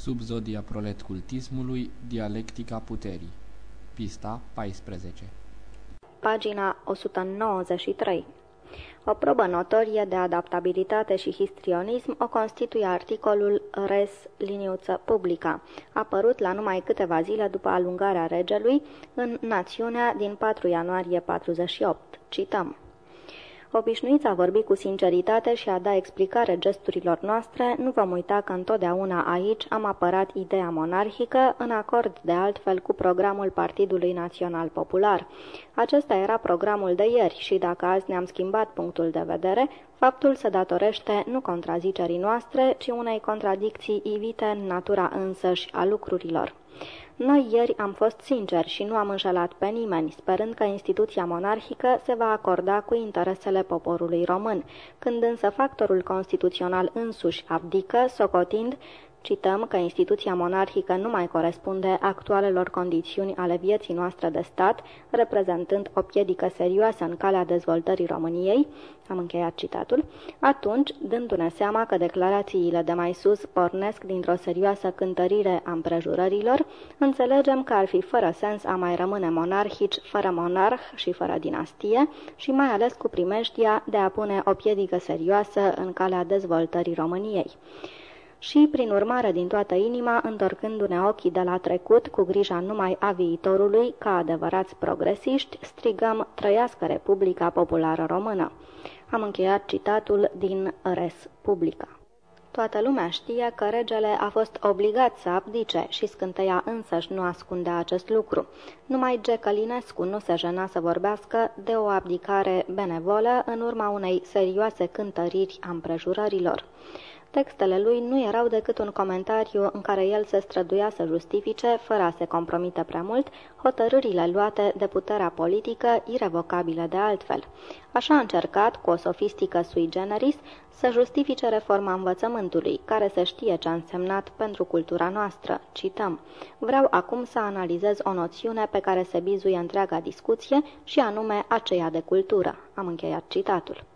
Subzodia prolet cultismului, dialectica puterii Pista 14 Pagina 193 o probă notorie de adaptabilitate și histrionism o constituie articolul Res liniuță publica, apărut la numai câteva zile după alungarea regelui în Națiunea din 4 ianuarie 48. Cităm. Obișnuiți a vorbi cu sinceritate și a da explicare gesturilor noastre, nu vom uita că întotdeauna aici am apărat ideea monarhică, în acord de altfel cu programul Partidului Național Popular. Acesta era programul de ieri și dacă azi ne-am schimbat punctul de vedere, faptul se datorește nu contrazicerii noastre, ci unei contradicții ivite în natura însăși a lucrurilor. Noi ieri am fost sinceri și nu am înșelat pe nimeni, sperând că instituția monarhică se va acorda cu interesele poporului român, când însă factorul constituțional însuși abdică, socotind Cităm că instituția monarhică nu mai corespunde actualelor condiții ale vieții noastre de stat, reprezentând o piedică serioasă în calea dezvoltării României, am încheiat citatul, atunci, dându-ne seama că declarațiile de mai sus pornesc dintr-o serioasă cântărire a împrejurărilor, înțelegem că ar fi fără sens a mai rămâne monarhici, fără monarh și fără dinastie, și mai ales cu primeștia de a pune o piedică serioasă în calea dezvoltării României și, prin urmare, din toată inima, întorcându-ne ochii de la trecut, cu grija numai a viitorului, ca adevărați progresiști, strigăm Trăiască Republica Populară Română. Am încheiat citatul din Res Publica. Toată lumea știe că regele a fost obligat să abdice și scânteia însăși nu ascundea acest lucru. Numai G. Călinescu nu se jena să vorbească de o abdicare benevolă în urma unei serioase cântăriri a împrejurărilor. Textele lui nu erau decât un comentariu în care el se străduia să justifice, fără a se compromite prea mult, hotărârile luate de puterea politică, irrevocabile de altfel. Așa a încercat, cu o sofistică sui generis, să justifice reforma învățământului, care se știe ce a însemnat pentru cultura noastră. Cităm. Vreau acum să analizez o noțiune pe care se bizuie întreaga discuție și anume aceea de cultură. Am încheiat citatul.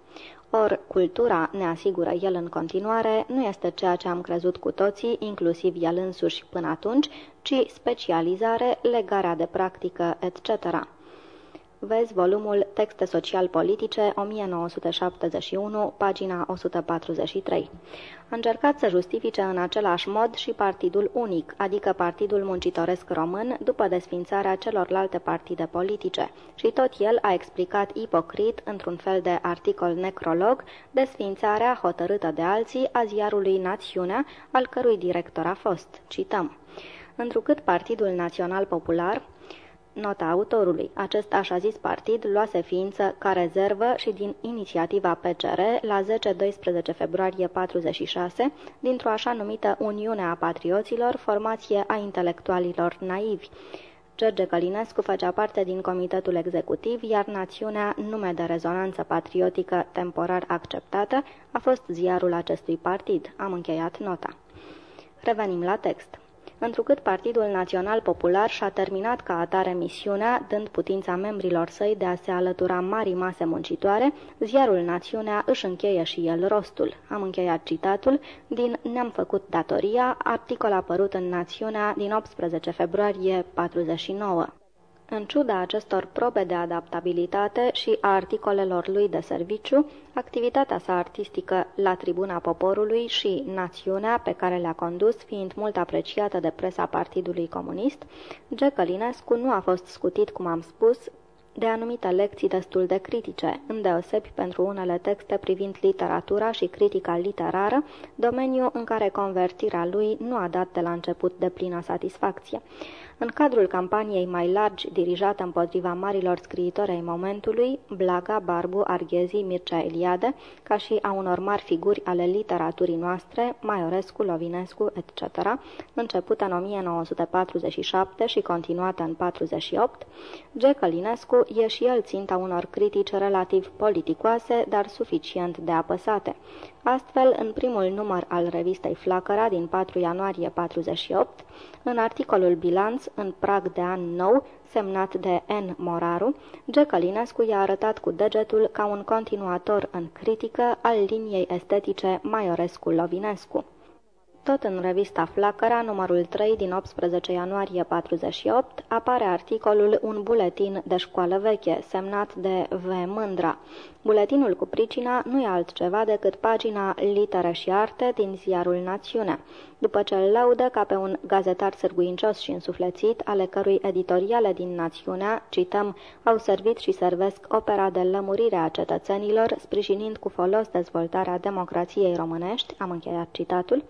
Or, cultura, ne asigură el în continuare, nu este ceea ce am crezut cu toții, inclusiv el însuși până atunci, ci specializare, legarea de practică, etc. Vezi volumul Texte social-politice, 1971, pagina 143. A încercat să justifice în același mod și partidul unic, adică Partidul Muncitoresc Român, după desfințarea celorlalte partide politice. Și tot el a explicat ipocrit, într-un fel de articol necrolog, desfințarea hotărâtă de alții a ziarului Națiunea, al cărui director a fost. Cităm. Întrucât Partidul Național Popular Nota autorului. Acest așa zis partid luase ființă ca rezervă și din inițiativa PCR la 10-12 februarie 46, dintr-o așa numită Uniune a Patrioților, formație a intelectualilor naivi. George Călinescu făcea parte din comitetul executiv, iar națiunea, nume de rezonanță patriotică temporar acceptată, a fost ziarul acestui partid. Am încheiat nota. Revenim la text întrucât Partidul Național Popular și-a terminat ca atare misiunea, dând putința membrilor săi de a se alătura marii mase muncitoare, ziarul Națiunea își încheie și el rostul. Am încheiat citatul din Ne-am făcut datoria, articol apărut în Națiunea din 18 februarie 49. În ciuda acestor probe de adaptabilitate și a articolelor lui de serviciu, activitatea sa artistică la Tribuna Poporului și națiunea pe care le-a condus, fiind mult apreciată de presa Partidului Comunist, G. Călinescu nu a fost scutit, cum am spus, de anumite lecții destul de critice, îndeosebi pentru unele texte privind literatura și critica literară, domeniu în care convertirea lui nu a dat de la început de plină satisfacție. În cadrul campaniei mai largi dirijată împotriva marilor scriitori ai momentului, Blaga, Barbu, Arghezi, Mircea Eliade, ca și a unor mari figuri ale literaturii noastre, Maiorescu, Lovinescu, etc., începută în 1947 și continuată în 48, G. Călinescu e și el ținta unor critici relativ politicoase, dar suficient de apăsate. Astfel, în primul număr al revistei Flacăra din 4 ianuarie 48, în articolul Bilanț, în prag de an nou, semnat de N. Moraru, G. Călinescu i-a arătat cu degetul ca un continuator în critică al liniei estetice Maiorescu-Lovinescu. Tot în revista Flacăra, numărul 3 din 18 ianuarie 48, apare articolul Un buletin de școală veche, semnat de V. Mândra. Buletinul cu pricina nu e altceva decât pagina Litere și Arte din ziarul Națiunea. După ce îl laudă ca pe un gazetar sârguincios și însuflețit, ale cărui editoriale din Națiunea, cităm, au servit și servesc opera de lămurire a cetățenilor, sprijinind cu folos dezvoltarea democrației românești, am încheiat citatul,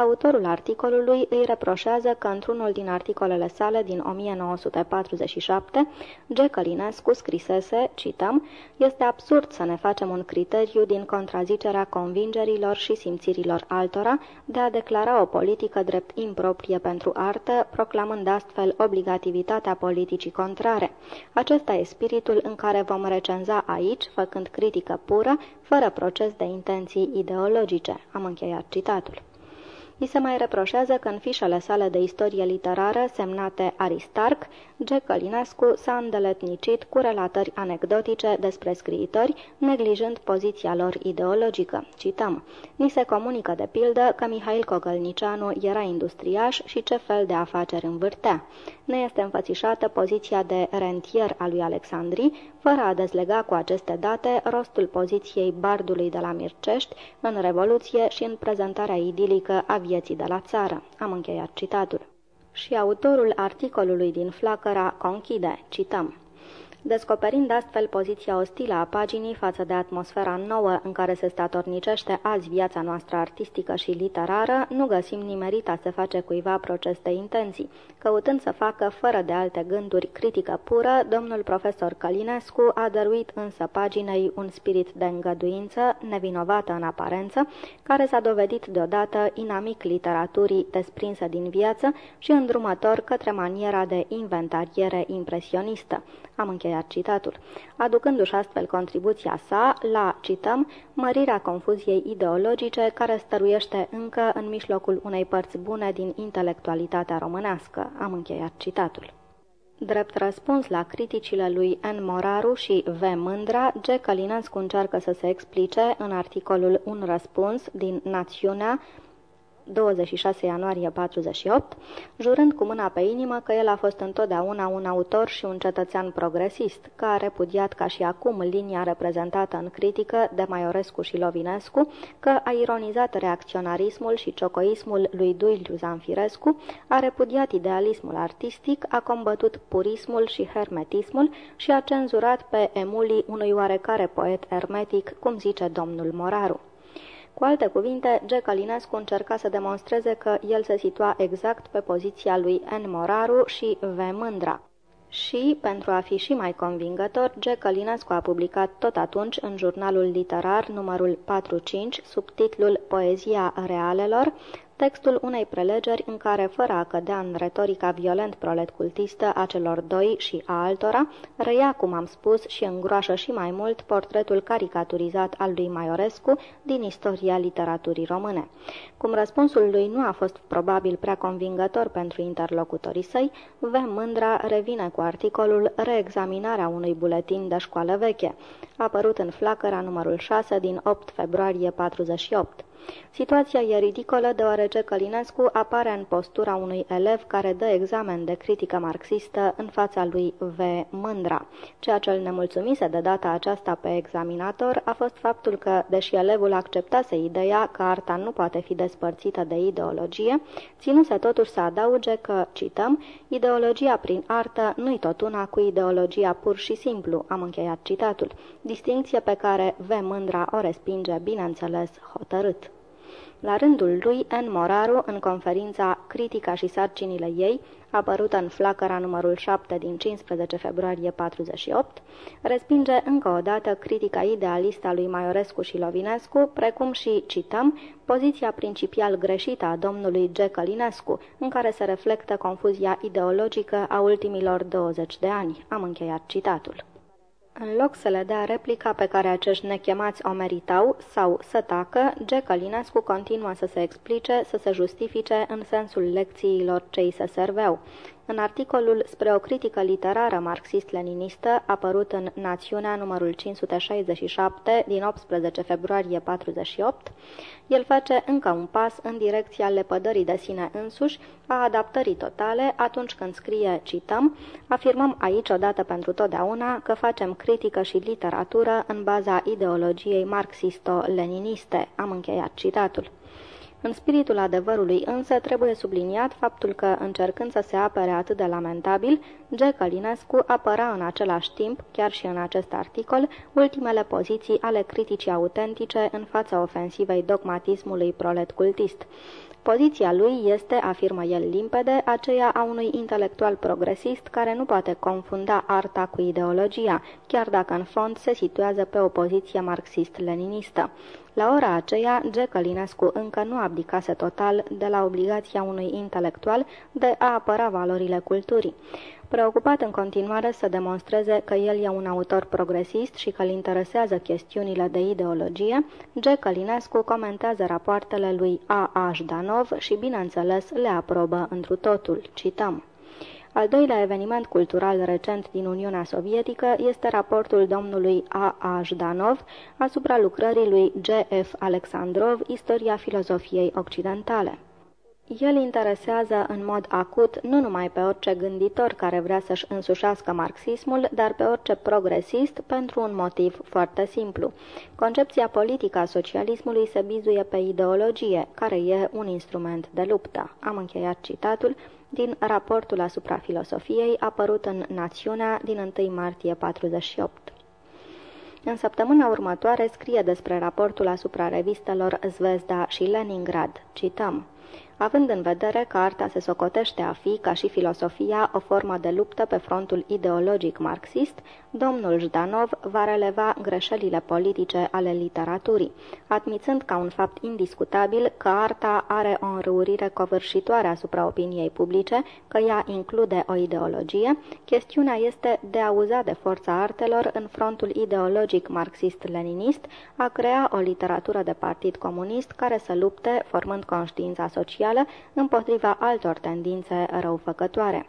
Autorul articolului îi reproșează că într-unul din articolele sale din 1947, G. Călinescu scrisese, cităm, Este absurd să ne facem un criteriu din contrazicerea convingerilor și simțirilor altora de a declara o politică drept improprie pentru artă, proclamând astfel obligativitatea politicii contrare. Acesta e spiritul în care vom recenza aici, făcând critică pură, fără proces de intenții ideologice. Am încheiat citatul. I se mai reproșează că în fișele sale de istorie literară, semnate Aristarc, G. Călinescu s-a îndeletnicit cu relatări anecdotice despre scriitori, neglijând poziția lor ideologică. Cităm, Ni se comunică de pildă că Mihail Cogălnicianu era industriaș și ce fel de afaceri învârtea. Ne este înfățișată poziția de rentier a lui Alexandri, fără a dezlega cu aceste date rostul poziției bardului de la Mircești în Revoluție și în prezentarea idilică a vieții de la țară. Am încheiat citatul. Și autorul articolului din Flacăra conchide, cităm, Descoperind astfel poziția ostilă a paginii față de atmosfera nouă în care se statornicește azi viața noastră artistică și literară, nu găsim nimerita să face cuiva proces de intenții. Căutând să facă, fără de alte gânduri, critică pură, domnul profesor Călinescu a dăruit însă paginei un spirit de îngăduință, nevinovată în aparență, care s-a dovedit deodată inamic literaturii desprinsă din viață și îndrumător către maniera de inventariere impresionistă. Am încheiat citatul, aducându-și astfel contribuția sa la, cităm, mărirea confuziei ideologice care stăruiește încă în mijlocul unei părți bune din intelectualitatea românească. Am încheiat citatul. Drept răspuns la criticile lui N. Moraru și V. Mândra, G. Călinescu încearcă să se explice în articolul Un răspuns din Națiunea 26 ianuarie 48, jurând cu mâna pe inimă că el a fost întotdeauna un autor și un cetățean progresist, că a repudiat ca și acum linia reprezentată în critică de Maiorescu și Lovinescu, că a ironizat reacționarismul și ciocoismul lui Duiliu Zanfirescu, a repudiat idealismul artistic, a combătut purismul și hermetismul și a cenzurat pe emulii unui oarecare poet hermetic, cum zice domnul Moraru. Cu alte cuvinte, G. Călinescu încerca să demonstreze că el se situa exact pe poziția lui N. Moraru și V. Mândra. Și, pentru a fi și mai convingător, G. Călinescu a publicat tot atunci în jurnalul literar numărul 4-5, sub titlul Poezia realelor, textul unei prelegeri în care, fără a cădea în retorica violent proletcultistă a celor doi și a altora, răia, cum am spus, și îngroașă și mai mult portretul caricaturizat al lui Maiorescu din istoria literaturii române. Cum răspunsul lui nu a fost probabil prea convingător pentru interlocutorii săi, V. Mândra revine cu articolul Reexaminarea unui buletin de școală veche, apărut în flacăra numărul 6 din 8 februarie 48. Situația e ridicolă deoarece Călinescu apare în postura unui elev care dă examen de critică marxistă în fața lui V. Mândra. Ceea ce îl nemulțumise de data aceasta pe examinator a fost faptul că, deși elevul acceptase ideea că arta nu poate fi despărțită de ideologie, ținuse totuși să adauge că, cităm, ideologia prin artă nu-i tot una cu ideologia pur și simplu, am încheiat citatul, distinție pe care V. Mândra o respinge, bineînțeles, hotărât. La rândul lui, N. Moraru, în conferința Critica și sarcinile ei, apărută în flacăra numărul 7 din 15 februarie 48, respinge încă o dată critica idealistă a lui Maiorescu și Lovinescu, precum și, cităm, poziția principial greșită a domnului G. Călinescu, în care se reflectă confuzia ideologică a ultimilor 20 de ani. Am încheiat citatul. În loc să le dea replica pe care acești nechemați o meritau sau să tacă, G. Călinescu continuă să se explice, să se justifice în sensul lecțiilor ce îi se serveau. În articolul spre o critică literară marxist-leninistă, apărut în Națiunea numărul 567 din 18 februarie 48, el face încă un pas în direcția lepădării de sine însuși, a adaptării totale, atunci când scrie, cităm, afirmăm aici odată pentru totdeauna că facem critică și literatură în baza ideologiei marxisto-leniniste. Am încheiat citatul. În spiritul adevărului însă trebuie subliniat faptul că, încercând să se apere atât de lamentabil, G. Călinescu apăra în același timp, chiar și în acest articol, ultimele poziții ale criticii autentice în fața ofensivei dogmatismului prolet cultist. Poziția lui este, afirmă el limpede, aceea a unui intelectual progresist care nu poate confunda arta cu ideologia, chiar dacă în fond se situează pe o poziție marxist-leninistă. La ora aceea, G. Călinescu încă nu abdicase total de la obligația unui intelectual de a apăra valorile culturii. Preocupat în continuare să demonstreze că el e un autor progresist și că îl interesează chestiunile de ideologie, G. Călinescu comentează rapoartele lui A. A. Jdanov și, bineînțeles, le aprobă întru totul. Cităm. Al doilea eveniment cultural recent din Uniunea Sovietică este raportul domnului A. A. Jdanov asupra lucrării lui G. F. Alexandrov, Istoria filozofiei occidentale. El interesează în mod acut nu numai pe orice gânditor care vrea să-și însușească marxismul, dar pe orice progresist pentru un motiv foarte simplu. Concepția politică a socialismului se bizuie pe ideologie, care e un instrument de luptă. Am încheiat citatul din raportul asupra filosofiei apărut în Națiunea din 1 martie 48. În săptămâna următoare scrie despre raportul asupra revistelor Zvezda și Leningrad. Cităm având în vedere că arta se socotește a fi, ca și filosofia, o formă de luptă pe frontul ideologic marxist, domnul Jdanov va releva greșelile politice ale literaturii, admițând ca un fapt indiscutabil că arta are o înrăurire covârșitoare asupra opiniei publice, că ea include o ideologie, chestiunea este de a uza de forța artelor în frontul ideologic marxist-leninist, a crea o literatură de partid comunist care să lupte, formând conștiința socială, socială împotriva altor tendințe răufăcătoare.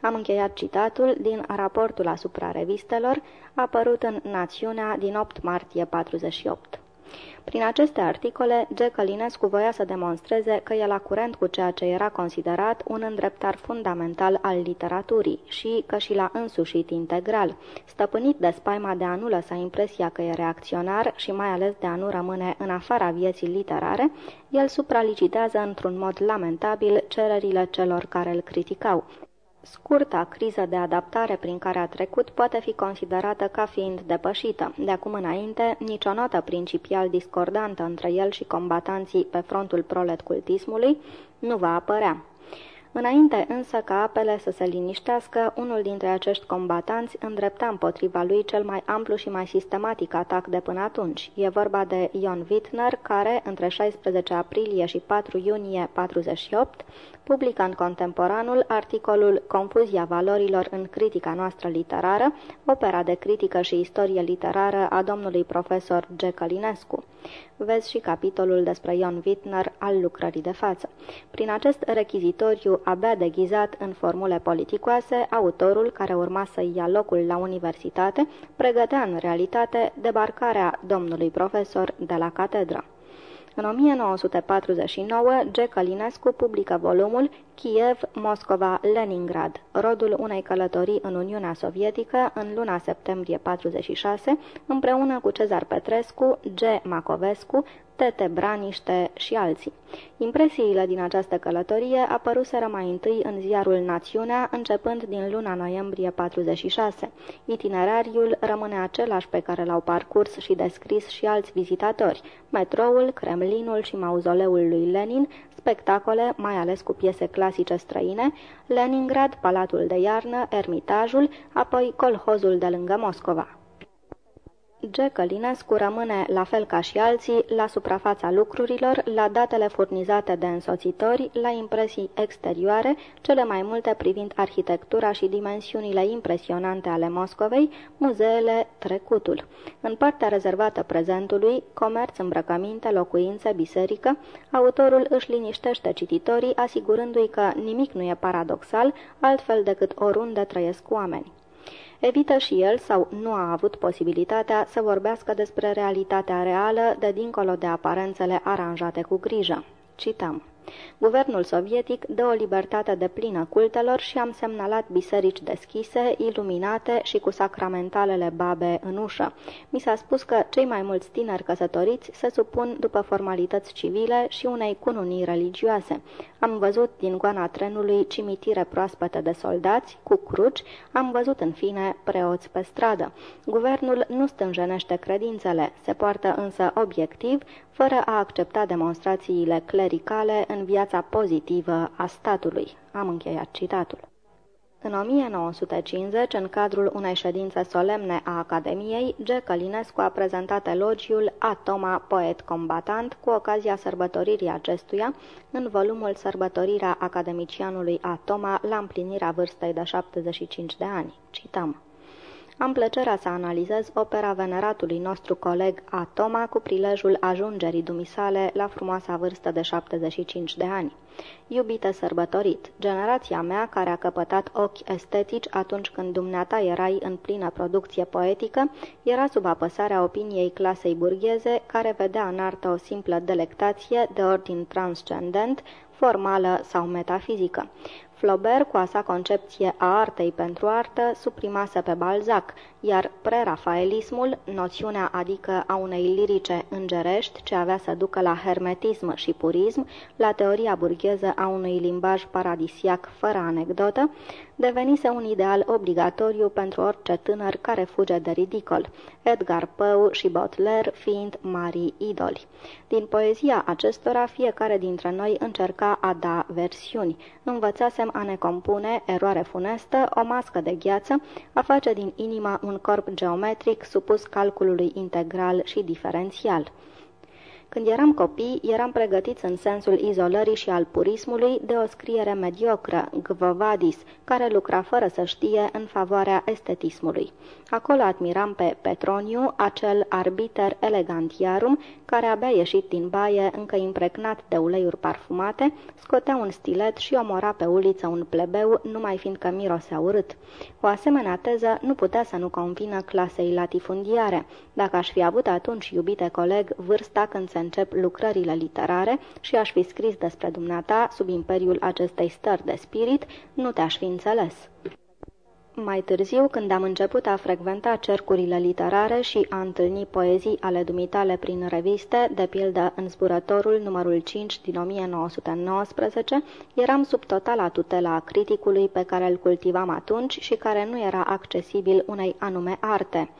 Am încheiat citatul din raportul asupra revistelor, apărut în Națiunea din 8 martie 48. Prin aceste articole, G. Călinescu voia să demonstreze că e la curent cu ceea ce era considerat un îndreptar fundamental al literaturii și că și l-a însușit integral, stăpânit de spaima de a nu lăsa impresia că e reacționar și mai ales de a nu rămâne în afara vieții literare, el supralicitează într-un mod lamentabil cererile celor care îl criticau, Scurta criză de adaptare prin care a trecut poate fi considerată ca fiind depășită. De acum înainte, nicio notă principial discordantă între el și combatanții pe frontul proletcultismului nu va apărea. Înainte însă ca apele să se liniștească, unul dintre acești combatanți îndrepta împotriva lui cel mai amplu și mai sistematic atac de până atunci. E vorba de Ion Wittner, care, între 16 aprilie și 4 iunie 48, publică în Contemporanul articolul Confuzia valorilor în critica noastră literară, opera de critică și istorie literară a domnului profesor G. Călinescu. Vezi și capitolul despre Ion Wittner al lucrării de față. Prin acest rechizitoriu abia deghizat în formule politicoase, autorul, care urma să ia locul la universitate, pregătea în realitate debarcarea domnului profesor de la catedră. În 1949, G. Călinescu publică volumul Kiev, Moscova, Leningrad, rodul unei călătorii în Uniunea Sovietică în luna septembrie 46, împreună cu Cezar Petrescu, G. Macovescu, Tete Braniște și alții. Impresiile din această călătorie apăruseră mai întâi în ziarul Națiunea, începând din luna noiembrie 46. Itinerariul rămâne același pe care l-au parcurs și descris și alți vizitatori, metroul, Kremlinul și mauzoleul lui Lenin, spectacole, mai ales cu piese clasice străine, Leningrad, Palatul de Iarnă, Ermitajul, apoi colhozul de lângă Moscova. G. Călinescu rămâne, la fel ca și alții, la suprafața lucrurilor, la datele furnizate de însoțitori, la impresii exterioare, cele mai multe privind arhitectura și dimensiunile impresionante ale Moscovei, muzeele, trecutul. În partea rezervată prezentului, comerț, îmbrăcăminte, locuințe, biserică, autorul își liniștește cititorii, asigurându-i că nimic nu e paradoxal, altfel decât oriunde trăiesc oameni. Evită și el sau nu a avut posibilitatea să vorbească despre realitatea reală de dincolo de aparențele aranjate cu grijă. Cităm. Guvernul sovietic dă o libertate de plină cultelor și am semnalat biserici deschise, iluminate și cu sacramentalele babe în ușă. Mi s-a spus că cei mai mulți tineri căsătoriți se supun după formalități civile și unei cununii religioase. Am văzut din goana trenului cimitire proaspete de soldați, cu cruci, am văzut în fine preoți pe stradă. Guvernul nu stânjenește credințele, se poartă însă obiectiv, fără a accepta demonstrațiile clericale în viața pozitivă a statului. Am încheiat citatul. În 1950, în cadrul unei ședințe solemne a Academiei, G. Călinescu a prezentat elogiul Atoma, poet combatant, cu ocazia sărbătoririi acestuia, în volumul Sărbătorirea academicianului Atoma la împlinirea vârstei de 75 de ani. Cităm. Am plăcerea să analizez opera veneratului nostru coleg Atoma cu prilejul ajungerii dumisale la frumoasa vârstă de 75 de ani. Iubite sărbătorit, generația mea care a căpătat ochi estetici atunci când dumneata erai în plină producție poetică, era sub apăsarea opiniei clasei burgheze care vedea în artă o simplă delectație de ordin transcendent, formală sau metafizică. Flaubert, cu a sa concepție a artei pentru artă, suprimase pe Balzac, iar prerafaelismul, noțiunea adică a unei lirice îngerești ce avea să ducă la hermetism și purism, la teoria burgheză a unui limbaj paradisiac fără anecdotă, devenise un ideal obligatoriu pentru orice tânăr care fuge de ridicol, Edgar Poe și Baudelaire fiind mari idoli. Din poezia acestora, fiecare dintre noi încerca a da versiuni. Învățasem a ne compune, eroare funestă, o mască de gheață, a face din inima un corp geometric supus calculului integral și diferențial. Când eram copii, eram pregătiți în sensul izolării și al purismului de o scriere mediocră, gvovadis, care lucra fără să știe în favoarea estetismului. Acolo admiram pe Petroniu, acel arbiter elegantiarum, care abia ieșit din baie, încă impregnat de uleiuri parfumate, scotea un stilet și omora pe uliță un plebeu, numai fiindcă mirosea urât. O asemenea teză nu putea să nu convină clasei latifundiare. Dacă aș fi avut atunci, iubite coleg, vârsta când se încep lucrările literare și aș fi scris despre dumneata sub imperiul acestei stări de spirit, nu te-aș fi înțeles. Mai târziu, când am început a frecventa cercurile literare și a întâlni poezii ale dumitale prin reviste, de pildă în zburătorul numărul 5 din 1919, eram sub totala tutela criticului pe care îl cultivam atunci și care nu era accesibil unei anume arte.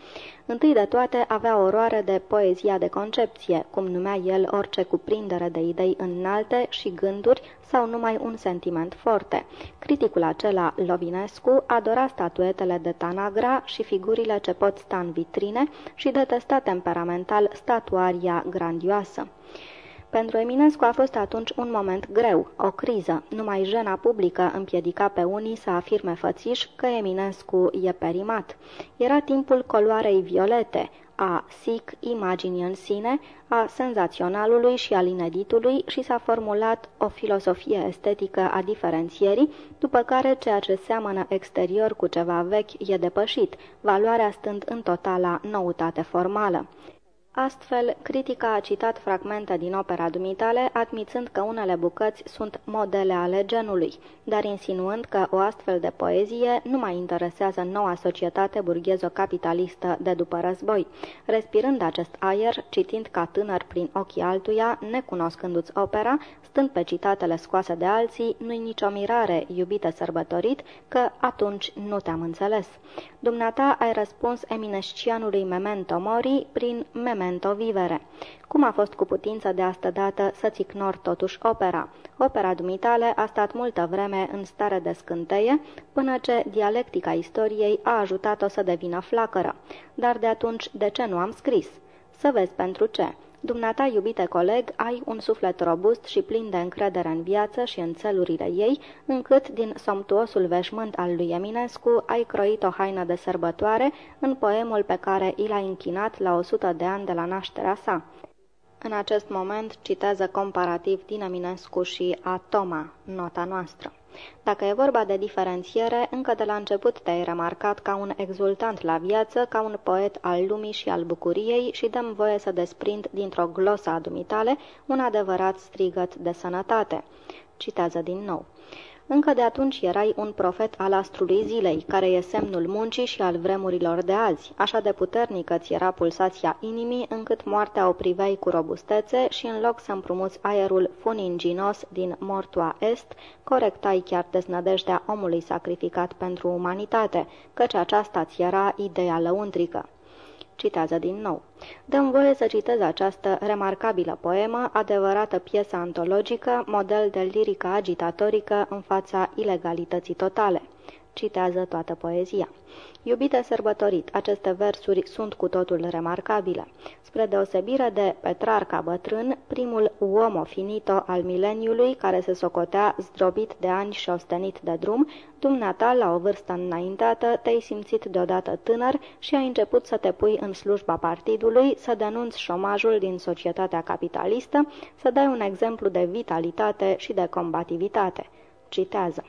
Întâi de toate avea oroare de poezia de concepție, cum numea el orice cuprindere de idei înalte și gânduri sau numai un sentiment forte. Criticul acela, Lovinescu, adora statuetele de Tanagra și figurile ce pot sta în vitrine și detesta temperamental statuaria grandioasă. Pentru Eminescu a fost atunci un moment greu, o criză. Numai jena publică împiedica pe unii să afirme fățiș că Eminescu e perimat. Era timpul coloarei violete, a sic imaginii în sine, a senzaționalului și al ineditului și s-a formulat o filosofie estetică a diferențierii, după care ceea ce seamănă exterior cu ceva vechi e depășit, valoarea stând în totala noutate formală. Astfel, critica a citat fragmente din opera dumitale, admițând că unele bucăți sunt modele ale genului, dar insinuând că o astfel de poezie nu mai interesează noua societate burghezo-capitalistă de după război. Respirând acest aer, citind ca tânăr prin ochii altuia, necunoscându-ți opera, stând pe citatele scoase de alții, nu-i nicio mirare, iubite sărbătorit, că atunci nu te-am înțeles. Dumneata ai răspuns eminescianului Memento Mori prin Memento memento vivere. Cum a fost cu putință de astă dată să-ți ignori totuși opera? Opera dumitale a stat multă vreme în stare de scânteie, până ce dialectica istoriei a ajutat-o să devină flacără. Dar de atunci, de ce nu am scris? Să vezi pentru ce. Dumneata, iubite coleg, ai un suflet robust și plin de încredere în viață și în țelurile ei, încât din somptuosul veșmânt al lui Eminescu ai croit o haină de sărbătoare în poemul pe care i l-a închinat la 100 de ani de la nașterea sa. În acest moment citează comparativ din Eminescu și Atoma, nota noastră. Dacă e vorba de diferențiere, încă de la început te-ai remarcat ca un exultant la viață, ca un poet al lumii și al bucuriei și dăm voie să desprind dintr-o glosă a dumitale un adevărat strigăt de sănătate. Citează din nou. Încă de atunci erai un profet al astrului zilei, care e semnul muncii și al vremurilor de azi. Așa de puternică ți era pulsația inimii, încât moartea o priveai cu robustețe și în loc să împrumuți aerul funinginos din Mortua Est, corectai chiar deznădejdea omului sacrificat pentru umanitate, căci aceasta ți era ideea lăuntrică. Citează din nou. Dăm voie să citez această remarcabilă poemă, adevărată piesă antologică, model de lirică agitatorică în fața ilegalității totale. Citează toată poezia. Iubite sărbătorit, aceste versuri sunt cu totul remarcabile. Spre deosebire de Petrarca bătrân, primul uomo finito al mileniului, care se socotea zdrobit de ani și ostenit de drum, dumneata, la o vârstă înaintată, te-ai simțit deodată tânăr și ai început să te pui în slujba partidului, să denunți șomajul din societatea capitalistă, să dai un exemplu de vitalitate și de combativitate. Citează.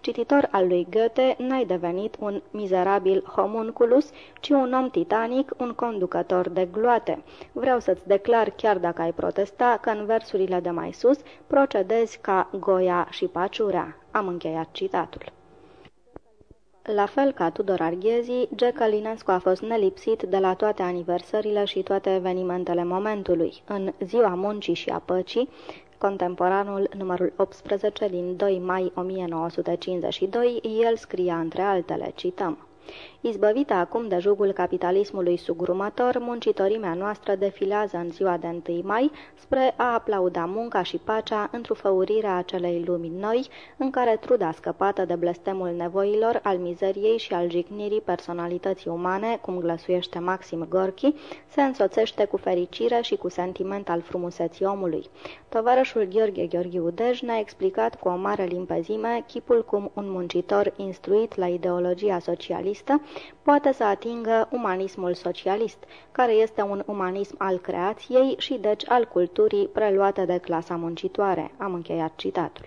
Cititor al lui Goethe, n-ai devenit un mizerabil homunculus, ci un om titanic, un conducător de gloate. Vreau să-ți declar, chiar dacă ai protesta, că în versurile de mai sus procedezi ca Goia și Paciurea. Am încheiat citatul. La fel ca Tudor Arghezi, Gecălinescu a fost nelipsit de la toate aniversările și toate evenimentele momentului. În Ziua Muncii și a Păcii, contemporanul numărul 18 din 2 mai 1952, el scria între altele, cităm. Izbăvită acum de jugul capitalismului sugrumător, muncitorimea noastră defilează în ziua de 1 mai spre a aplauda munca și pacea întrufăurirea acelei lumi noi, în care truda scăpată de blestemul nevoilor, al mizeriei și al jignirii personalității umane, cum glăsuiește Maxim Gorki, se însoțește cu fericire și cu sentiment al frumuseții omului. Tovarășul Gheorghe Gheorghiu Dej ne-a explicat cu o mare limpezime chipul cum un muncitor instruit la ideologia socialistă poate să atingă umanismul socialist, care este un umanism al creației și deci al culturii preluate de clasa muncitoare. Am încheiat citatul.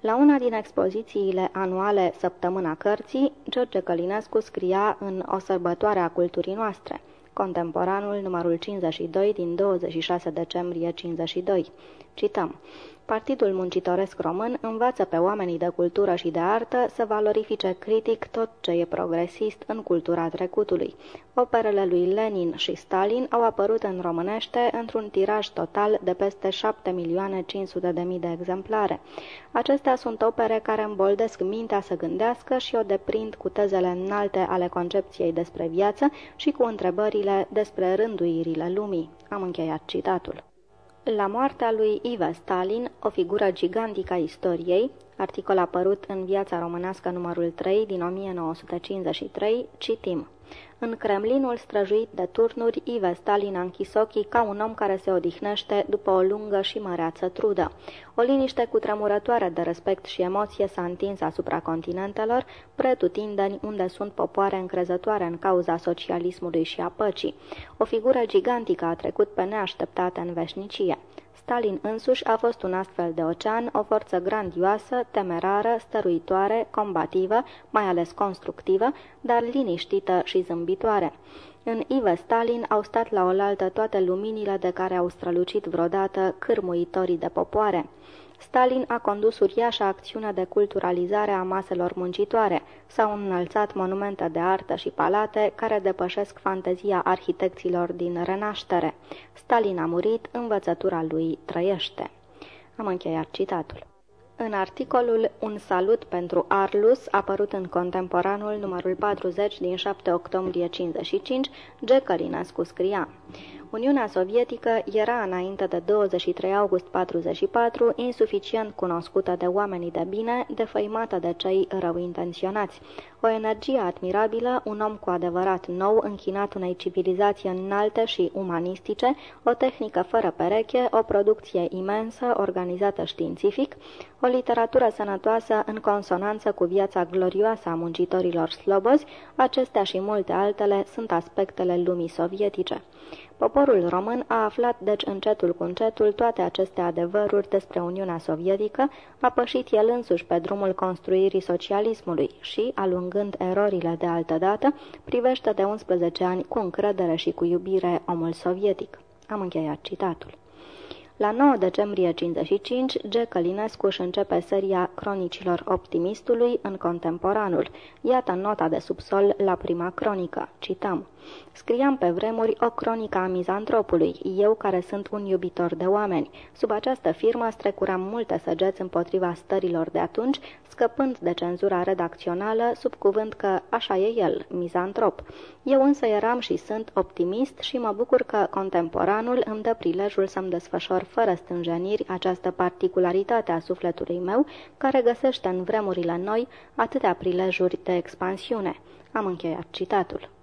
La una din expozițiile anuale Săptămâna Cărții, George Călinescu scria în O sărbătoare a culturii noastre – contemporanul numărul 52 din 26 decembrie 52. Cităm. Partidul Muncitoresc Român învață pe oamenii de cultură și de artă să valorifice critic tot ce e progresist în cultura trecutului. Operele lui Lenin și Stalin au apărut în românește într-un tiraj total de peste 7 milioane 500 de mii de exemplare. Acestea sunt opere care îmboldesc mintea să gândească și o deprind cu tezele înalte ale concepției despre viață și cu întrebările despre rânduirile lumii. Am încheiat citatul. La moartea lui Iva Stalin, o figură gigantică a istoriei, articol apărut în Viața Românească numărul 3 din 1953, citim în Kremlinul străjuit de turnuri, Ive Stalin a închis ochii ca un om care se odihnește după o lungă și măreață trudă. O liniște cutremurătoare de respect și emoție s-a întins asupra continentelor, pretutindeni unde sunt popoare încrezătoare în cauza socialismului și a păcii. O figură gigantică a trecut pe neașteptate în veșnicie. Stalin însuși a fost un astfel de ocean, o forță grandioasă, temerară, stăruitoare, combativă, mai ales constructivă, dar liniștită și zâmbitoare. În Ive Stalin au stat la oaltă toate luminile de care au strălucit vreodată cârmuitorii de popoare. Stalin a condus uriașa acțiune de culturalizare a maselor muncitoare. S-au înălțat monumente de artă și palate care depășesc fantezia arhitecților din renaștere. Stalin a murit, învățătura lui trăiește. Am încheiat citatul. În articolul Un salut pentru Arlus, apărut în Contemporanul numărul 40 din 7 octombrie 55, G. Călinescu scria Uniunea Sovietică era înainte de 23 august 44 insuficient cunoscută de oamenii de bine, defăimată de cei rău intenționați. O energie admirabilă, un om cu adevărat nou, închinat unei civilizații înalte și umanistice, o tehnică fără pereche, o producție imensă, organizată științific, o literatură sănătoasă în consonanță cu viața glorioasă a muncitorilor slobozi, acestea și multe altele sunt aspectele lumii sovietice. Poporul român a aflat deci încetul cu încetul toate aceste adevăruri despre Uniunea Sovietică, a pășit el însuși pe drumul construirii socialismului și, alungând erorile de altă dată, privește de 11 ani cu încredere și cu iubire omul sovietic. Am încheiat citatul. La 9 decembrie 55, G. Călinescu își începe seria Cronicilor Optimistului în Contemporanul. Iată nota de subsol la prima cronică. Cităm. Scriam pe vremuri o cronică a mizantropului, eu care sunt un iubitor de oameni. Sub această firmă strecuram multe săgeți împotriva stărilor de atunci, scăpând de cenzura redacțională sub cuvânt că așa e el, mizantrop. Eu însă eram și sunt optimist și mă bucur că contemporanul îmi dă prilejul să-mi desfășor fără stânjeniri această particularitate a sufletului meu, care găsește în vremurile noi atâtea prilejuri de expansiune. Am încheiat citatul.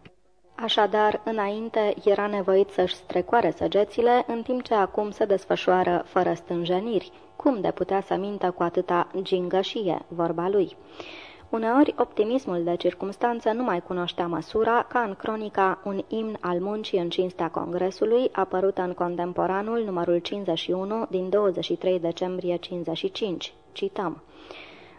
Așadar, înainte era nevoit să-și strecoare săgețile, în timp ce acum se desfășoară fără stânjeniri. Cum de putea să mintă cu atâta gingășie, vorba lui? Uneori, optimismul de circumstanță nu mai cunoștea măsura, ca în cronica Un imn al muncii în cinstea Congresului, apărută în contemporanul numărul 51 din 23 decembrie 55. Cităm.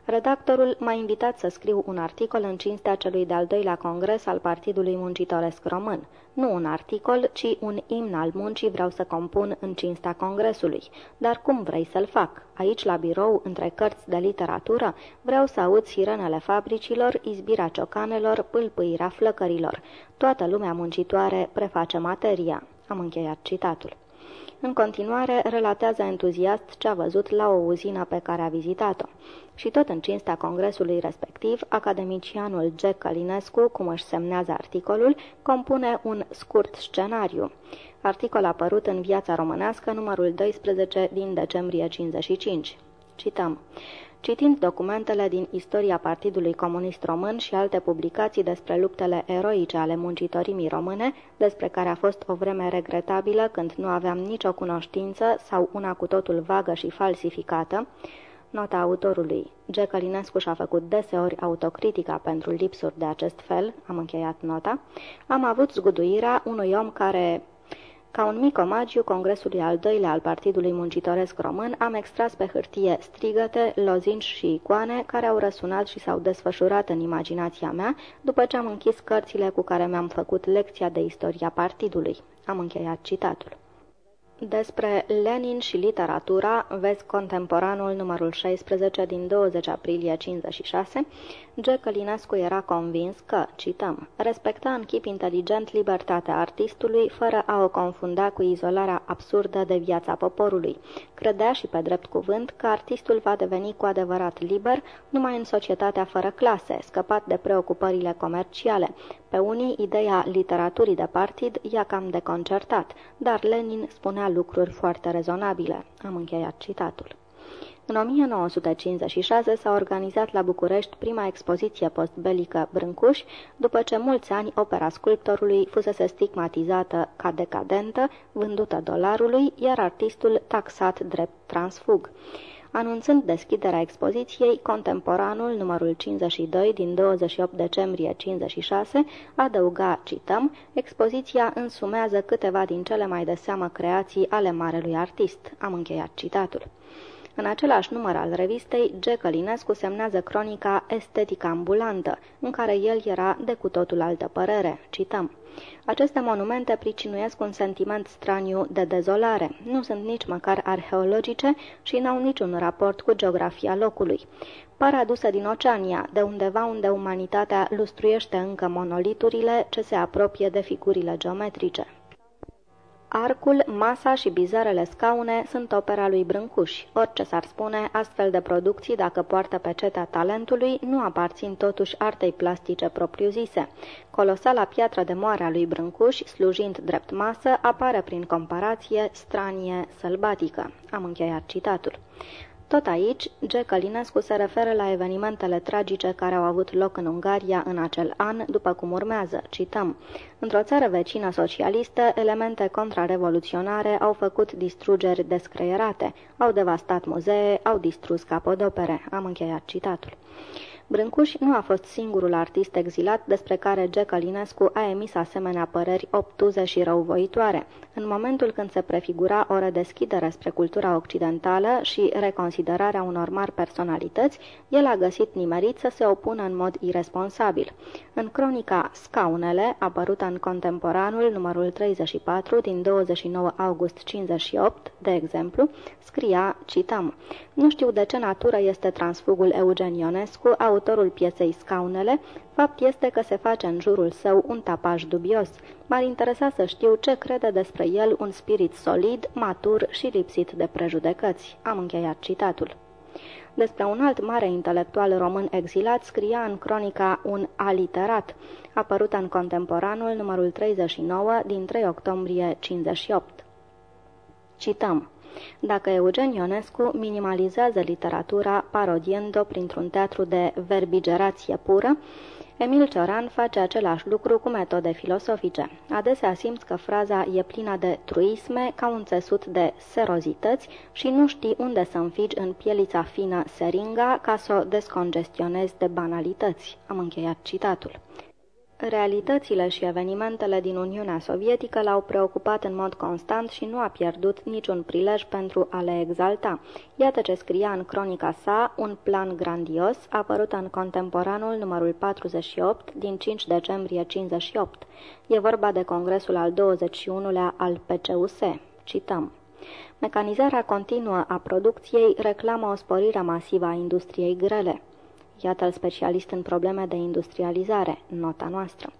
Redactorul m-a invitat să scriu un articol în cinstea celui de-al doilea congres al Partidului Muncitoresc Român. Nu un articol, ci un imn al muncii vreau să compun în cinstea congresului. Dar cum vrei să-l fac? Aici, la birou, între cărți de literatură, vreau să aud sirenele fabricilor, izbirea ciocanelor, pâlpâirea flăcărilor. Toată lumea muncitoare preface materia. Am încheiat citatul. În continuare, relatează entuziast ce a văzut la o uzină pe care a vizitat-o. Și tot în cinstea congresului respectiv, academicianul Jack Calinescu, cum își semnează articolul, compune un scurt scenariu. Articol apărut în Viața Românească, numărul 12 din decembrie 55. Cităm. Citind documentele din istoria Partidului Comunist Român și alte publicații despre luptele eroice ale muncitorimii române, despre care a fost o vreme regretabilă când nu aveam nicio cunoștință sau una cu totul vagă și falsificată, Nota autorului. G. Călinescu și-a făcut deseori autocritica pentru lipsuri de acest fel, am încheiat nota, am avut zguduirea unui om care ca un mic omagiu congresului al doilea al Partidului Muncitoresc Român, am extras pe hârtie strigăte, lozinci și icoane care au răsunat și s-au desfășurat în imaginația mea după ce am închis cărțile cu care mi-am făcut lecția de istoria partidului. Am încheiat citatul. Despre Lenin și literatura, vezi contemporanul numărul 16 din 20 aprilie 56, G. Călinescu era convins că, cităm, respecta în chip inteligent libertatea artistului fără a o confunda cu izolarea absurdă de viața poporului. Credea și pe drept cuvânt că artistul va deveni cu adevărat liber numai în societatea fără clase, scăpat de preocupările comerciale. Pe unii, ideea literaturii de partid i-a cam deconcertat, dar Lenin spunea lucruri foarte rezonabile. Am încheiat citatul. În 1956 s-a organizat la București prima expoziție postbelică Brâncuș, după ce mulți ani opera sculptorului fusese stigmatizată ca decadentă, vândută dolarului, iar artistul taxat drept transfug. Anunțând deschiderea expoziției, contemporanul numărul 52 din 28 decembrie 56 adăuga, cităm, expoziția însumează câteva din cele mai de seamă creații ale marelui artist. Am încheiat citatul. În același număr al revistei, G. Călinescu semnează cronica Estetica ambulantă, în care el era de cu totul altă părere. Cităm. Aceste monumente pricinuiesc un sentiment straniu de dezolare. Nu sunt nici măcar arheologice și n-au niciun raport cu geografia locului. Par aduse din Oceania, de undeva unde umanitatea lustruiește încă monoliturile ce se apropie de figurile geometrice. Arcul, masa și bizarele scaune sunt opera lui Brâncuș. Orice s-ar spune, astfel de producții, dacă poartă pe cetea talentului, nu aparțin totuși artei plastice propriu-zise. Colosala piatră de moare a lui Brâncuș, slujind drept masă, apare prin comparație stranie, sălbatică. Am încheiat citatul. Tot aici, G. Călinescu se referă la evenimentele tragice care au avut loc în Ungaria în acel an, după cum urmează, cităm, Într-o țară vecină socialistă, elemente contrarevoluționare au făcut distrugeri descreierate, au devastat muzee, au distrus capodopere. Am încheiat citatul. Brâncuș nu a fost singurul artist exilat despre care G. Călinescu a emis asemenea păreri obtuze și răuvoitoare. În momentul când se prefigura o redeschidere spre cultura occidentală și reconsiderarea unor mari personalități, el a găsit nimerit să se opună în mod irresponsabil. În cronica Scaunele, apărută în Contemporanul numărul 34 din 29 august 58, de exemplu, scria, cităm, Nu știu de ce natură este transfugul Eugen Ionescu, autorul piesei Scaunele, fapt este că se face în jurul său un tapaj dubios. M-ar interesa să știu ce crede despre el un spirit solid, matur și lipsit de prejudecăți. Am încheiat citatul. Despre un alt mare intelectual român exilat scria în cronica Un aliterat, apărută în contemporanul numărul 39 din 3 octombrie 58. Cităm. Dacă Eugen Ionescu minimalizează literatura parodiind-o printr-un teatru de verbigerație pură, Emil Cioran face același lucru cu metode filosofice. Adesea simți că fraza e plină de truisme, ca un țesut de serozități și nu știi unde să înfigi în pielița fină seringa ca să o descongestionezi de banalități. Am încheiat citatul. Realitățile și evenimentele din Uniunea Sovietică l-au preocupat în mod constant și nu a pierdut niciun prilej pentru a le exalta. Iată ce scria în cronica sa un plan grandios, apărut în contemporanul numărul 48 din 5 decembrie 58. E vorba de congresul al 21-lea al PCUS. Cităm. Mecanizarea continuă a producției reclamă o sporire masivă a industriei grele. Iată-l specialist în probleme de industrializare, nota noastră.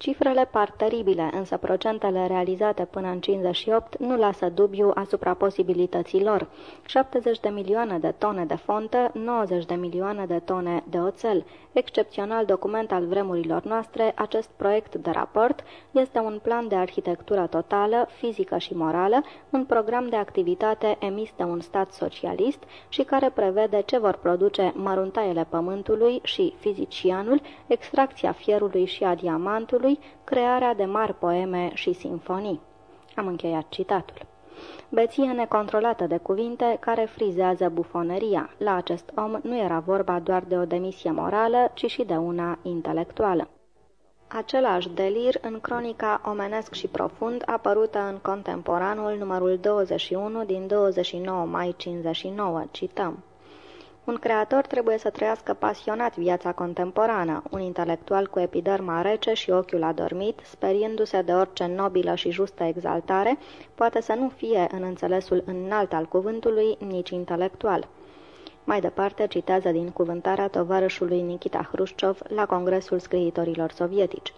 Cifrele par teribile, însă procentele realizate până în 58 nu lasă dubiu asupra posibilităților. 70 de milioane de tone de fontă, 90 de milioane de tone de oțel. Excepțional document al vremurilor noastre, acest proiect de raport este un plan de arhitectură totală, fizică și morală, un program de activitate emis de un stat socialist și care prevede ce vor produce măruntaiele pământului și fizicianul, extracția fierului și a diamantului, lui crearea de mari poeme și sinfonii. Am încheiat citatul. Beție necontrolată de cuvinte care frizează bufoneria. La acest om nu era vorba doar de o demisie morală, ci și de una intelectuală. Același delir în cronica Omenesc și profund, apărută în contemporanul numărul 21 din 29 mai 59, cităm. Un creator trebuie să trăiască pasionat viața contemporană, un intelectual cu epiderma rece și ochiul adormit, speriindu-se de orice nobilă și justă exaltare, poate să nu fie, în înțelesul înalt al cuvântului, nici intelectual. Mai departe, citează din cuvântarea tovarășului Nikita Hrușciov la Congresul Scriitorilor Sovietici.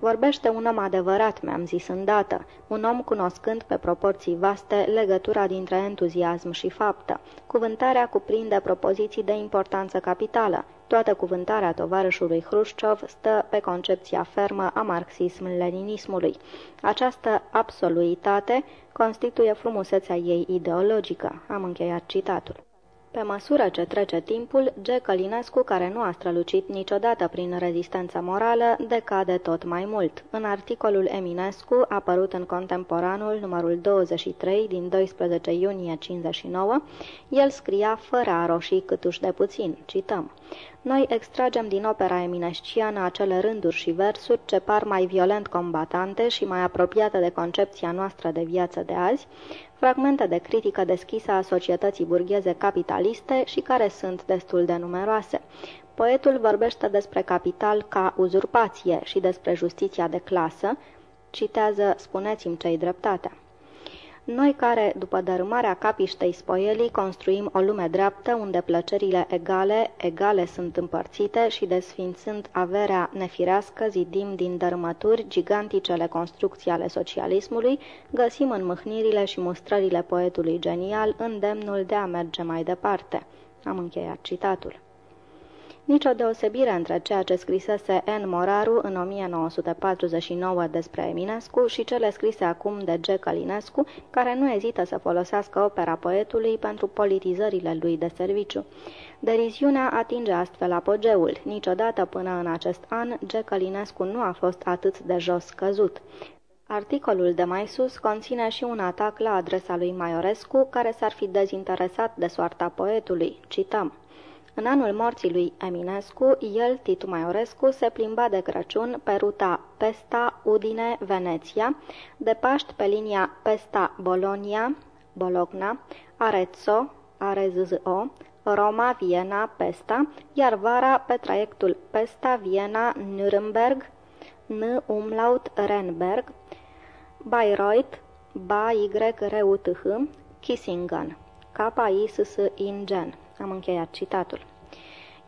Vorbește un om adevărat, mi-am zis îndată, un om cunoscând pe proporții vaste legătura dintre entuziasm și faptă. Cuvântarea cuprinde propoziții de importanță capitală. Toată cuvântarea tovarășului Hrușciov stă pe concepția fermă a marxism-leninismului. Această absoluitate constituie frumusețea ei ideologică. Am încheiat citatul. Pe măsură ce trece timpul, G. Călinescu, care nu a strălucit niciodată prin rezistența morală, decade tot mai mult. În articolul Eminescu, apărut în Contemporanul numărul 23 din 12 iunie 59, el scria fără a roșii câtuși de puțin, cităm. Noi extragem din opera eminesciană acele rânduri și versuri ce par mai violent combatante și mai apropiate de concepția noastră de viață de azi, fragmente de critică deschisă a societății burgheze capitaliste și care sunt destul de numeroase. Poetul vorbește despre capital ca uzurpație și despre justiția de clasă, citează Spuneți-mi ce-i dreptatea. Noi care, după dărâmarea capiștei spoielii, construim o lume dreaptă unde plăcerile egale, egale sunt împărțite și desfințând averea nefirească, zidim din dărâmături giganticele construcții ale socialismului, găsim în mâhnirile și mustrările poetului genial îndemnul de a merge mai departe. Am încheiat citatul. Nicio deosebire între ceea ce scrisese N. Moraru în 1949 despre Eminescu și cele scrise acum de G. Călinescu, care nu ezită să folosească opera poetului pentru politizările lui de serviciu. Deriziunea atinge astfel apogeul. Niciodată până în acest an, G. Călinescu nu a fost atât de jos căzut. Articolul de mai sus conține și un atac la adresa lui Maiorescu, care s-ar fi dezinteresat de soarta poetului. Cităm. În anul morții lui Eminescu, el, Titu Maiorescu, se plimba de Crăciun pe ruta Pesta-Udine-Veneția, de Paști pe linia Pesta-Bologna, Bologna, Arezzo, Arezzo, Roma, Viena, Pesta, iar vara pe traiectul Pesta, Viena, Nürnberg, N-Umlaut, Renberg, Bayreuth, Ba-Y-R-U-T-H, Kissingen, K-I-S-S-I-N-Gen. Am încheiat citatul.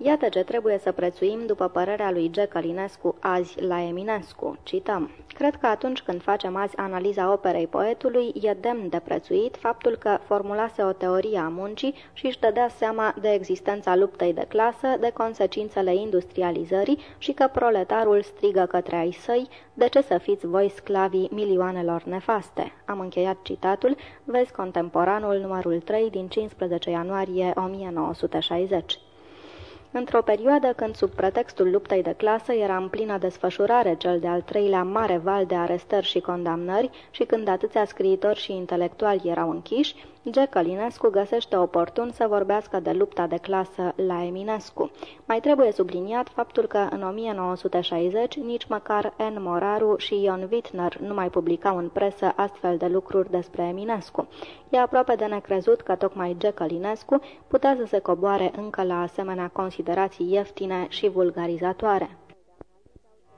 Iată ce trebuie să prețuim după părerea lui G. Călinescu azi la Eminescu. Cităm. Cred că atunci când facem azi analiza operei poetului, e demn de prețuit faptul că formulase o teorie a muncii și își dădea seama de existența luptei de clasă, de consecințele industrializării și că proletarul strigă către ai săi, de ce să fiți voi sclavii milioanelor nefaste? Am încheiat citatul, vezi contemporanul numărul 3 din 15 ianuarie 1960. Într-o perioadă când sub pretextul luptei de clasă era în plină desfășurare cel de-al treilea mare val de arestări și condamnări și când atâția scriitori și intelectuali erau închiși, G. Călinescu găsește oportun să vorbească de lupta de clasă la Eminescu. Mai trebuie subliniat faptul că în 1960 nici măcar N. Moraru și Ion Wittner nu mai publicau în presă astfel de lucruri despre Eminescu. E aproape de necrezut că tocmai G. Călinescu putea să se coboare încă la asemenea considerații ieftine și vulgarizatoare.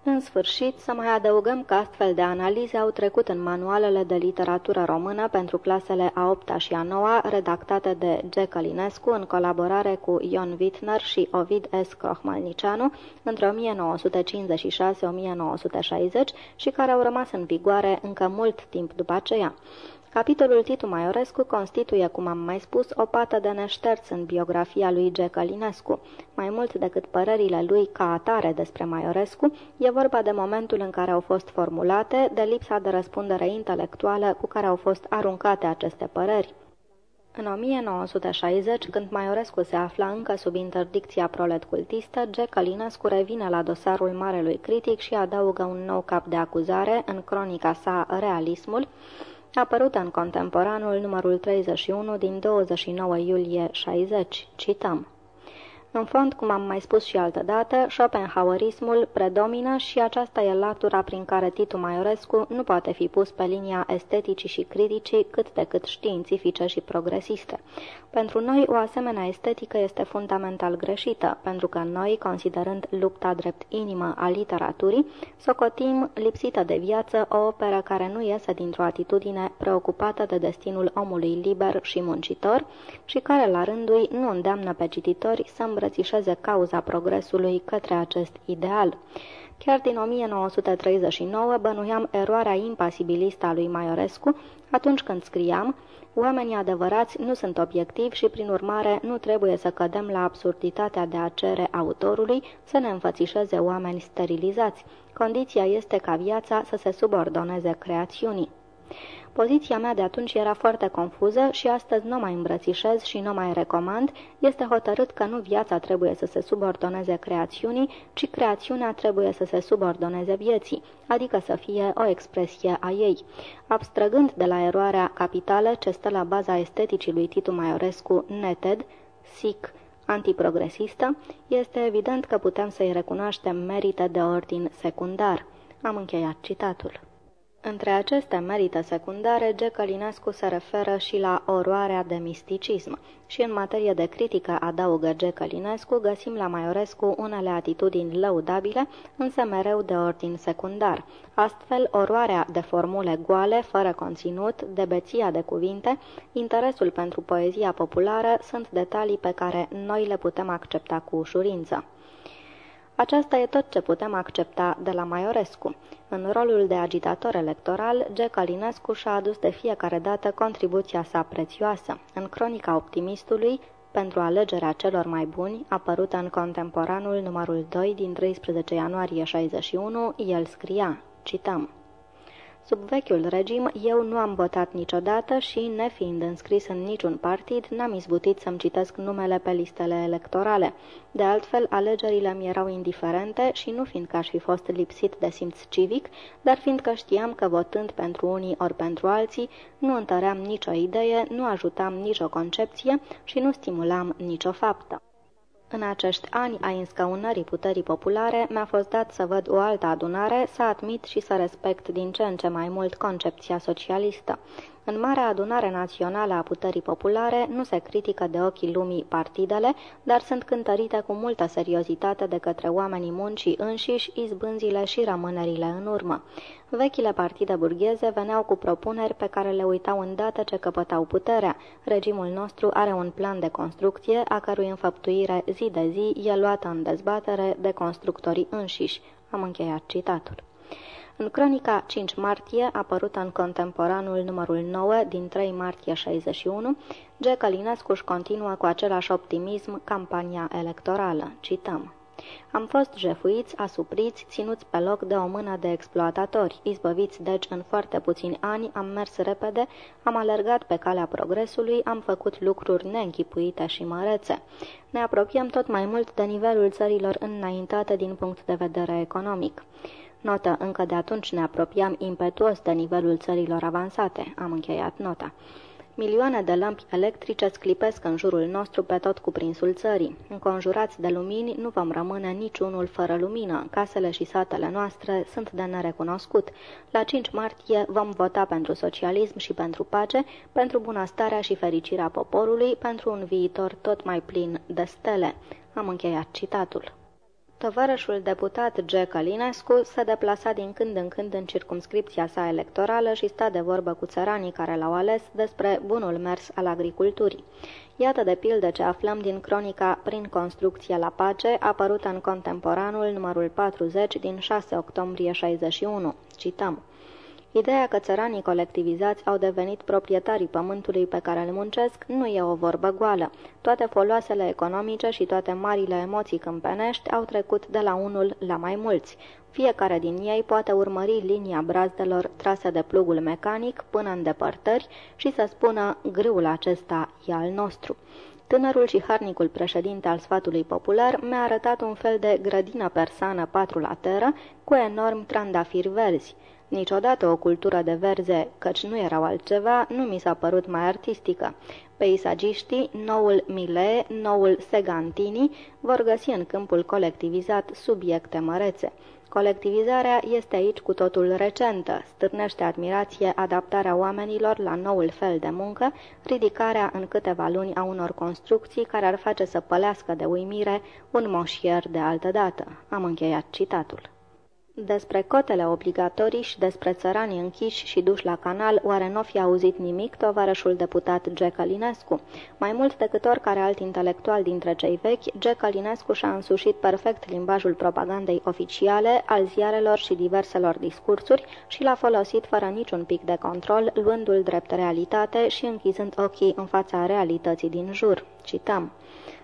În sfârșit, să mai adăugăm că astfel de analize au trecut în manualele de literatură română pentru clasele a 8 -a și a 9 -a, redactate de G. Călinescu în colaborare cu Ion Wittner și Ovid S. Crohmalnicianu între 1956-1960 și care au rămas în vigoare încă mult timp după aceea. Capitolul Titu Maiorescu constituie, cum am mai spus, o pată de neșterț în biografia lui G. Călinescu. Mai mult decât părerile lui ca atare despre Maiorescu, e vorba de momentul în care au fost formulate, de lipsa de răspundere intelectuală cu care au fost aruncate aceste păreri. În 1960, când Maiorescu se afla încă sub interdicția proletcultistă, G. Călinescu revine la dosarul Marelui Critic și adaugă un nou cap de acuzare în cronica sa Realismul, apărută în contemporanul numărul 31 din 29 iulie 60. Cităm. În fond, cum am mai spus și altădată, Schopenhauerismul predomină și aceasta e latura prin care Titu Maiorescu nu poate fi pus pe linia esteticii și criticii cât de cât științifice și progresiste. Pentru noi, o asemenea estetică este fundamental greșită, pentru că noi, considerând lupta drept inimă a literaturii, socotim lipsită de viață o operă care nu iese dintr-o atitudine preocupată de destinul omului liber și muncitor și care, la rândul nu îndeamnă pe cititori să îmbrățișeze cauza progresului către acest ideal. Chiar din 1939 bănuiam eroarea impasibilistă a lui Maiorescu atunci când scriam Oamenii adevărați nu sunt obiectivi și, prin urmare, nu trebuie să cădem la absurditatea de a cere autorului să ne înfățișeze oameni sterilizați. Condiția este ca viața să se subordoneze creațiunii. Poziția mea de atunci era foarte confuză și astăzi nu mai îmbrățișez și nu mai recomand. Este hotărât că nu viața trebuie să se subordoneze creațiunii, ci creațiunea trebuie să se subordoneze vieții, adică să fie o expresie a ei. Abstrăgând de la eroarea capitală ce stă la baza esteticii lui Titu Maiorescu, neted, sic, antiprogresistă, este evident că putem să-i recunoaștem merite de ordin secundar. Am încheiat citatul. Între aceste merite secundare, G. Călinescu se referă și la oroarea de misticism și în materie de critică, adaugă G. Călinescu, găsim la Maiorescu unele atitudini lăudabile, însă mereu de ordin secundar. Astfel, oroarea de formule goale, fără conținut, de beția de cuvinte, interesul pentru poezia populară sunt detalii pe care noi le putem accepta cu ușurință. Aceasta e tot ce putem accepta de la Maiorescu. În rolul de agitator electoral, G. Calinescu și-a adus de fiecare dată contribuția sa prețioasă. În cronica optimistului, pentru alegerea celor mai buni, apărută în contemporanul numărul 2 din 13 ianuarie 61, el scria, cităm, Sub vechiul regim, eu nu am votat niciodată și, nefiind înscris în niciun partid, n-am izbutit să-mi citesc numele pe listele electorale. De altfel, alegerile mi erau indiferente și nu fiindcă aș fi fost lipsit de simț civic, dar fiindcă știam că votând pentru unii ori pentru alții, nu întăream nicio idee, nu ajutam nicio concepție și nu stimulam nicio faptă. În acești ani ai înscăunării puterii populare, mi-a fost dat să văd o altă adunare, să admit și să respect din ce în ce mai mult concepția socialistă. În Marea Adunare Națională a Puterii Populare nu se critică de ochii lumii partidele, dar sunt cântărite cu multă seriozitate de către oamenii muncii înșiși, izbânzile și rămânerile în urmă. Vechile partide burgheze veneau cu propuneri pe care le uitau îndată ce căpătau puterea. Regimul nostru are un plan de construcție, a cărui înfăptuire zi de zi e luată în dezbatere de constructorii înșiși. Am încheiat citatul. În cronica 5 martie, apărută în contemporanul numărul 9 din 3 martie 61, G. Călinescu își continuă cu același optimism campania electorală. Cităm. Am fost jefuiți, asupriți, ținuți pe loc de o mână de exploatatori, izbăviți deci în foarte puțini ani, am mers repede, am alergat pe calea progresului, am făcut lucruri neînchipuite și mărețe. Ne apropiem tot mai mult de nivelul țărilor înaintate din punct de vedere economic. Notă, încă de atunci ne apropiam impetuos de nivelul țărilor avansate. Am încheiat nota. Milioane de lămpi electrice sclipesc în jurul nostru pe tot cuprinsul țării. Înconjurați de lumini, nu vom rămâne niciunul fără lumină. Casele și satele noastre sunt de nerecunoscut. La 5 martie vom vota pentru socialism și pentru pace, pentru bunăstarea și fericirea poporului, pentru un viitor tot mai plin de stele. Am încheiat citatul. Tovarășul deputat G. Călinescu se deplasa din când în când în circumscripția sa electorală și sta de vorbă cu țăranii care l-au ales despre bunul mers al agriculturii. Iată de pildă ce aflăm din cronica Prin construcție la pace, apărută în contemporanul numărul 40 din 6 octombrie 61. Cităm. Ideea că țăranii colectivizați au devenit proprietarii pământului pe care îl muncesc nu e o vorbă goală. Toate foloasele economice și toate marile emoții câmpenești au trecut de la unul la mai mulți. Fiecare din ei poate urmări linia brazdelor trase de plugul mecanic până în depărtări și să spună grâul acesta e al nostru. Tânărul și harnicul președinte al sfatului popular mi-a arătat un fel de grădină persană patru lateră cu enorm trandafiri verzi. Niciodată o cultură de verze, căci nu erau altceva, nu mi s-a părut mai artistică. Peisagiștii, noul Mile, noul Segantini vor găsi în câmpul colectivizat subiecte mărețe. Colectivizarea este aici cu totul recentă, stârnește admirație adaptarea oamenilor la noul fel de muncă, ridicarea în câteva luni a unor construcții care ar face să pălească de uimire un moșier de altă dată. Am încheiat citatul. Despre cotele obligatorii și despre țăranii închiși și duși la canal, oare nu fi auzit nimic tovarășul deputat G. Călinescu? Mai mult decât oricare alt intelectual dintre cei vechi, G. Călinescu și-a însușit perfect limbajul propagandei oficiale, al ziarelor și diverselor discursuri și l-a folosit fără niciun pic de control, luându-l drept realitate și închizând ochii în fața realității din jur. Cităm.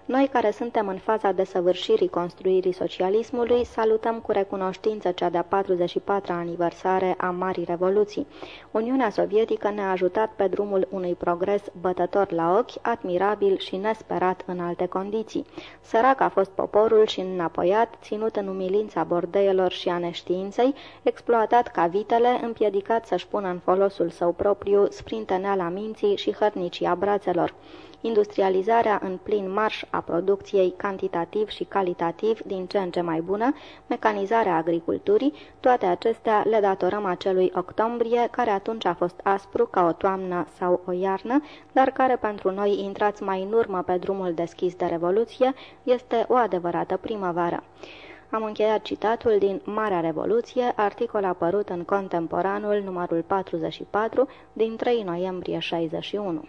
Noi care suntem în faza desăvârșirii construirii socialismului, salutăm cu recunoștință cea de-a 44-a aniversare a Marii Revoluții. Uniunea Sovietică ne-a ajutat pe drumul unui progres bătător la ochi, admirabil și nesperat în alte condiții. Sărac a fost poporul și înapoiat, ținut în umilința bordeilor și a neștiinței, exploatat ca vitele, împiedicat să-și pună în folosul său propriu sprinteneala minții și hărnicii brațelor. Industrializarea în plin marș a a producției cantitativ și calitativ din ce în ce mai bună, mecanizarea agriculturii, toate acestea le datorăm acelui octombrie, care atunci a fost aspru ca o toamnă sau o iarnă, dar care pentru noi intrați mai în urmă pe drumul deschis de revoluție, este o adevărată primăvară. Am încheiat citatul din Marea Revoluție, articol apărut în Contemporanul numărul 44 din 3 noiembrie 61.